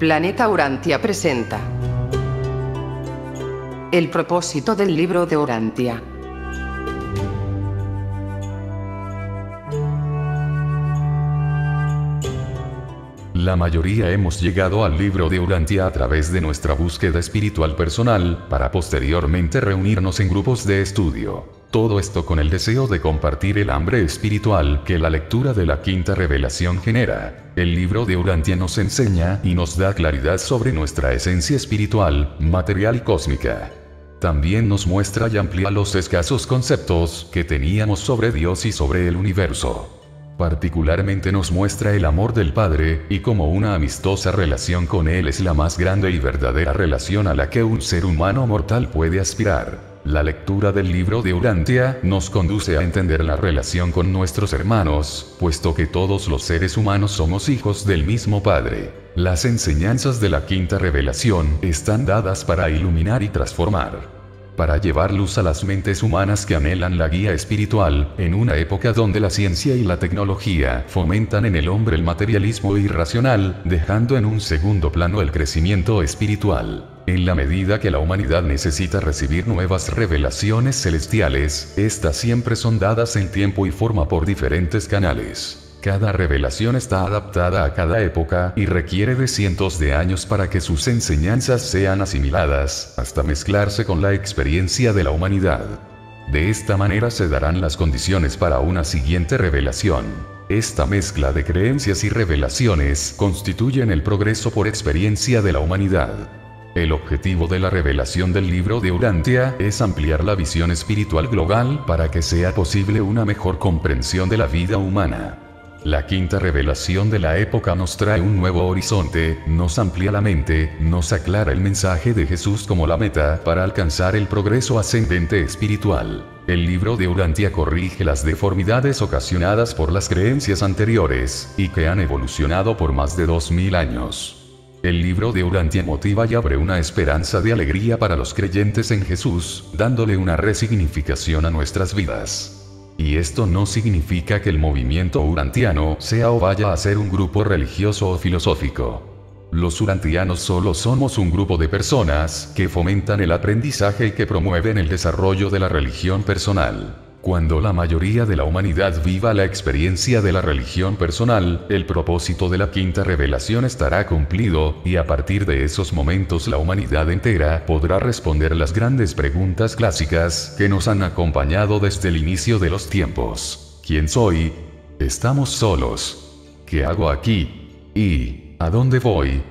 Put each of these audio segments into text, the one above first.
Planeta Urantia presenta. El propósito del libro de Urantia. La mayoría hemos llegado al libro de Urantia a través de nuestra búsqueda espiritual personal, para posteriormente reunirnos en grupos de estudio. Todo esto con el deseo de compartir el hambre espiritual que la lectura de la quinta revelación genera. El libro de Urantia nos enseña y nos da claridad sobre nuestra esencia espiritual, material y cósmica. También nos muestra y amplía los escasos conceptos que teníamos sobre Dios y sobre el universo. Particularmente nos muestra el amor del Padre, y como una amistosa relación con Él es la más grande y verdadera relación a la que un ser humano mortal puede aspirar. La lectura del libro de Urantia nos conduce a entender la relación con nuestros hermanos, puesto que todos los seres humanos somos hijos del mismo Padre. Las enseñanzas de la quinta revelación están dadas para iluminar y transformar. Para llevar luz a las mentes humanas que anhelan la guía espiritual, en una época donde la ciencia y la tecnología fomentan en el hombre el materialismo irracional, dejando en un segundo plano el crecimiento espiritual. En la medida que la humanidad necesita recibir nuevas revelaciones celestiales, estas siempre son dadas en tiempo y forma por diferentes canales. Cada revelación está adaptada a cada época y requiere de cientos de años para que sus enseñanzas sean asimiladas, hasta mezclarse con la experiencia de la humanidad. De esta manera se darán las condiciones para una siguiente revelación. Esta mezcla de creencias y revelaciones constituyen el progreso por experiencia de la humanidad. El objetivo de la revelación del libro de Urantia es ampliar la visión espiritual global para que sea posible una mejor comprensión de la vida humana. La quinta revelación de la época nos trae un nuevo horizonte, nos amplía la mente, nos aclara el mensaje de Jesús como la meta para alcanzar el progreso ascendente espiritual. El libro de Urantia corrige las deformidades ocasionadas por las creencias anteriores, y que han evolucionado por más de 2000 años. El libro de Urantia motiva y abre una esperanza de alegría para los creyentes en Jesús, dándole una resignificación a nuestras vidas. Y esto no significa que el movimiento urantiano sea o vaya a ser un grupo religioso o filosófico. Los urantianos solo somos un grupo de personas que fomentan el aprendizaje y que promueven el desarrollo de la religión personal. Cuando la mayoría de la humanidad viva la experiencia de la religión personal, el propósito de la quinta revelación estará cumplido, y a partir de esos momentos la humanidad entera podrá responder las grandes preguntas clásicas que nos han acompañado desde el inicio de los tiempos. ¿Quién soy? ¿Estamos solos? ¿Qué hago aquí? ¿Y a dónde voy?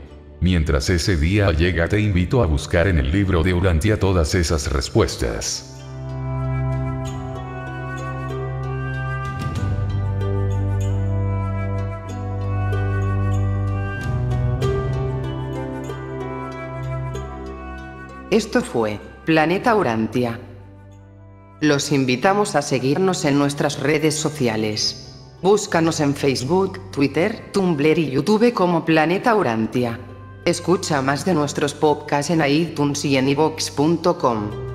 Mientras ese día llega te invito a buscar en el libro de Urantia todas esas respuestas. Esto fue Planeta Urantia. Los invitamos a seguirnos en nuestras redes sociales. Búscanos en Facebook, Twitter, Tumblr y YouTube como Planeta Urantia. Escucha más de nuestros podcasts en iTunes y en iVox.com.